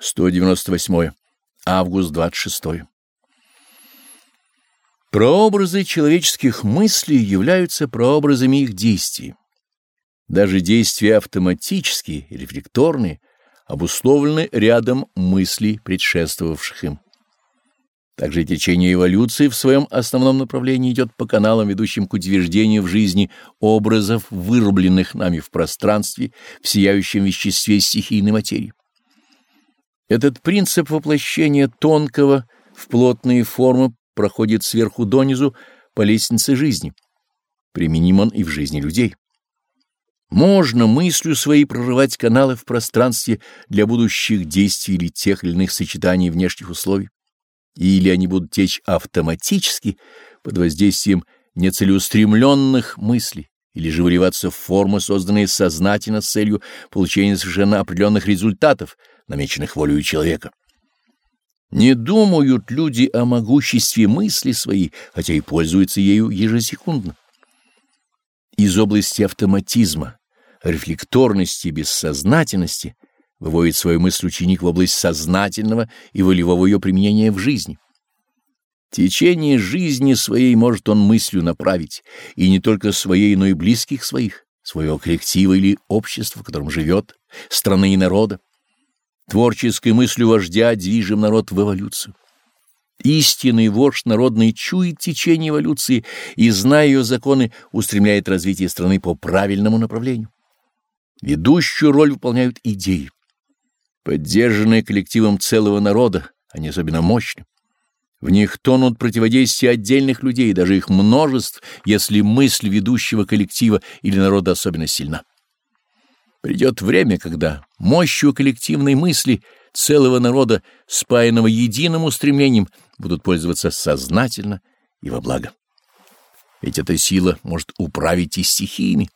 198. Август 26. Прообразы человеческих мыслей являются прообразами их действий. Даже действия автоматические рефлекторные обусловлены рядом мыслей, предшествовавших им. Также течение эволюции в своем основном направлении идет по каналам, ведущим к утверждению в жизни образов, вырубленных нами в пространстве, в сияющем веществе стихийной материи. Этот принцип воплощения тонкого в плотные формы проходит сверху донизу по лестнице жизни. Применим он и в жизни людей. Можно мыслью своей прорывать каналы в пространстве для будущих действий или тех или иных сочетаний внешних условий. Или они будут течь автоматически под воздействием нецелеустремленных мыслей, или же выливаться в формы, созданные сознательно с целью получения совершенно определенных результатов, намеченных волею человека. Не думают люди о могуществе мысли своей, хотя и пользуются ею ежесекундно. Из области автоматизма, рефлекторности бессознательности выводит свою мысль ученик в область сознательного и волевого ее применения в жизни. Течение жизни своей может он мыслью направить, и не только своей, но и близких своих, своего коллектива или общества, в котором живет, страны и народа. Творческой мыслью вождя движем народ в эволюцию. Истинный вождь народный чует течение эволюции и, зная ее законы, устремляет развитие страны по правильному направлению. Ведущую роль выполняют идеи. Поддержанные коллективом целого народа, они особенно мощны. В них тонут противодействия отдельных людей, даже их множеств, если мысль ведущего коллектива или народа особенно сильна. Придет время, когда мощью коллективной мысли целого народа, спаянного единым устремлением, будут пользоваться сознательно и во благо. Ведь эта сила может управить и стихиями.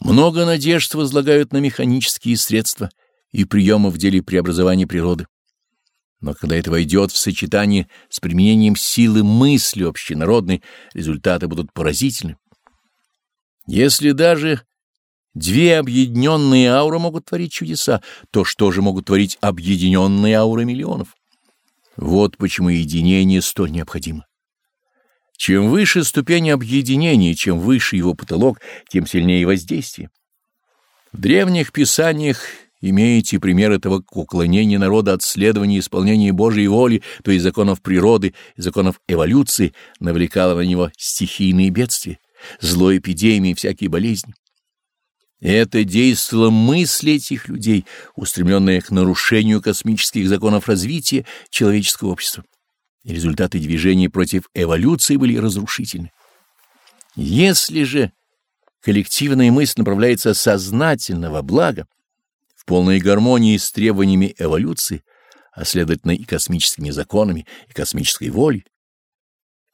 Много надежд возлагают на механические средства и приемы в деле преобразования природы. Но когда это войдет в сочетание с применением силы мысли общенародной, результаты будут поразительны. Если даже две объединенные ауры могут творить чудеса, то что же могут творить объединенные ауры миллионов? Вот почему единение столь необходимо. Чем выше ступень объединения, чем выше его потолок, тем сильнее воздействие. В древних писаниях Имеете пример этого уклонения народа от следования и исполнения Божьей воли, то есть законов природы и законов эволюции, навлекало на него стихийные бедствия, зло эпидемии всякие болезни. Это действовало мысли этих людей, устремленные к нарушению космических законов развития человеческого общества. И результаты движения против эволюции были разрушительны. Если же коллективная мысль направляется сознательно во благо, в полной гармонии с требованиями эволюции, а следовательно и космическими законами, и космической волей,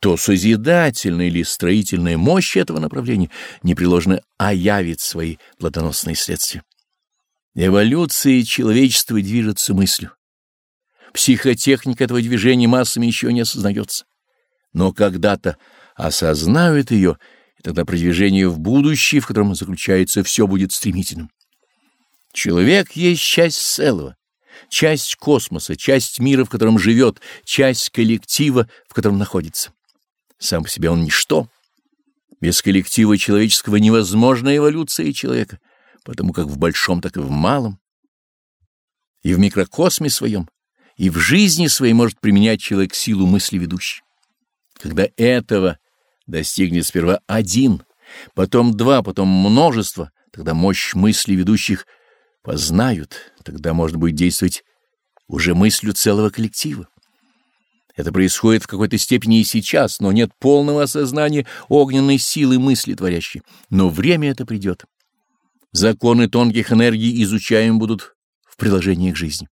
то созидательная или строительная мощь этого направления непреложно оявит свои плодоносные следствия. Эволюция человечества движется мыслью. Психотехника этого движения массами еще не осознается. Но когда-то осознают ее, и тогда продвижение в будущее, в котором заключается все, будет стремительным. Человек есть часть целого, часть космоса, часть мира, в котором живет, часть коллектива, в котором находится. Сам по себе он ничто. Без коллектива человеческого невозможна эволюция человека, потому как в большом, так и в малом. И в микрокосме своем, и в жизни своей может применять человек силу мысли ведущей. Когда этого достигнет сперва один, потом два, потом множество, тогда мощь мысли ведущих – познают, тогда можно будет действовать уже мыслью целого коллектива. Это происходит в какой-то степени и сейчас, но нет полного осознания огненной силы мысли творящей. Но время это придет. Законы тонких энергий изучаем будут в приложении к жизни.